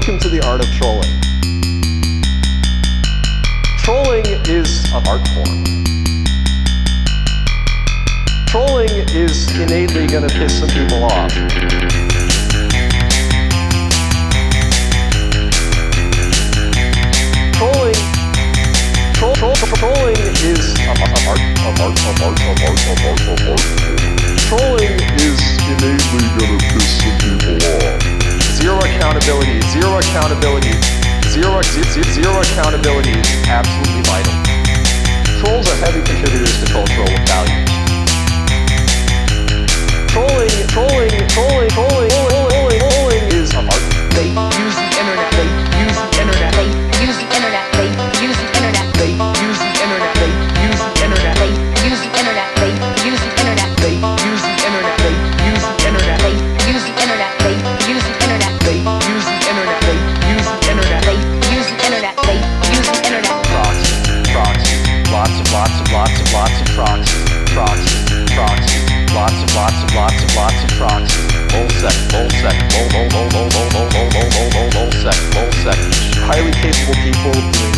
Welcome to the art of trolling. Trolling is an art form. Trolling is innately going to piss some people off. Trolling, troll, troll, trolling is a, a a art, a art, a art, accountability, zero zero, accountability is absolutely vital. Trolls are heavy contributors to cultural values. Lots of, lots of, proxy. Mole sec, mole sec, mole, mole, mole, mole, mole, mole, mole, mole, mole, mole, mole sec, mole sec. Highly capable people doing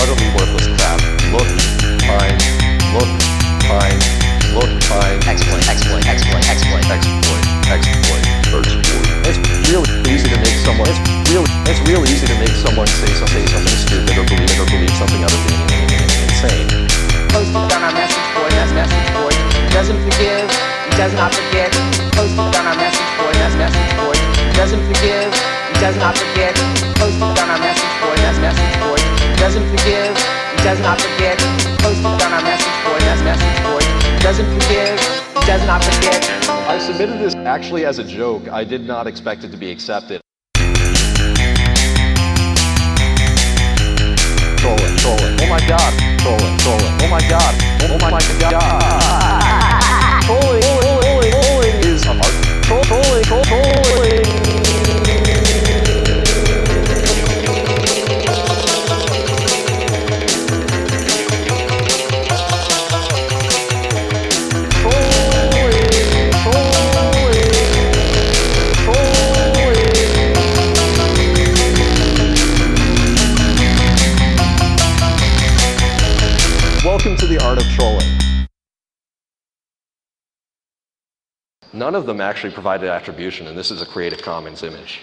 utterly worthless crap. Look, find, look, find, look, find, Exploit. Exploit. Exploit. Exploit. exploit, exploit, exploit. It's really easy to make someone. It's really, it's really easy to make someone say some, say something stupid or believe it or believe something utterly insane. Posted on our message board. That's message board. Doesn't forgive. Does not forget. Posted on our message board. That's message board. Doesn't forgive. Does not forget. Posted on our message board. That's message board. Doesn't forgive. Does not forget. Posted on our message board. That's message board. Doesn't forgive. Does not forget. I submitted this actually as a joke. I did not expect it to be accepted. Trolling, trolling. Oh my god. Trolling, trolling. Oh my god. Oh my god. Welcome to the art of trolling. None of them actually provided attribution, and this is a Creative Commons image.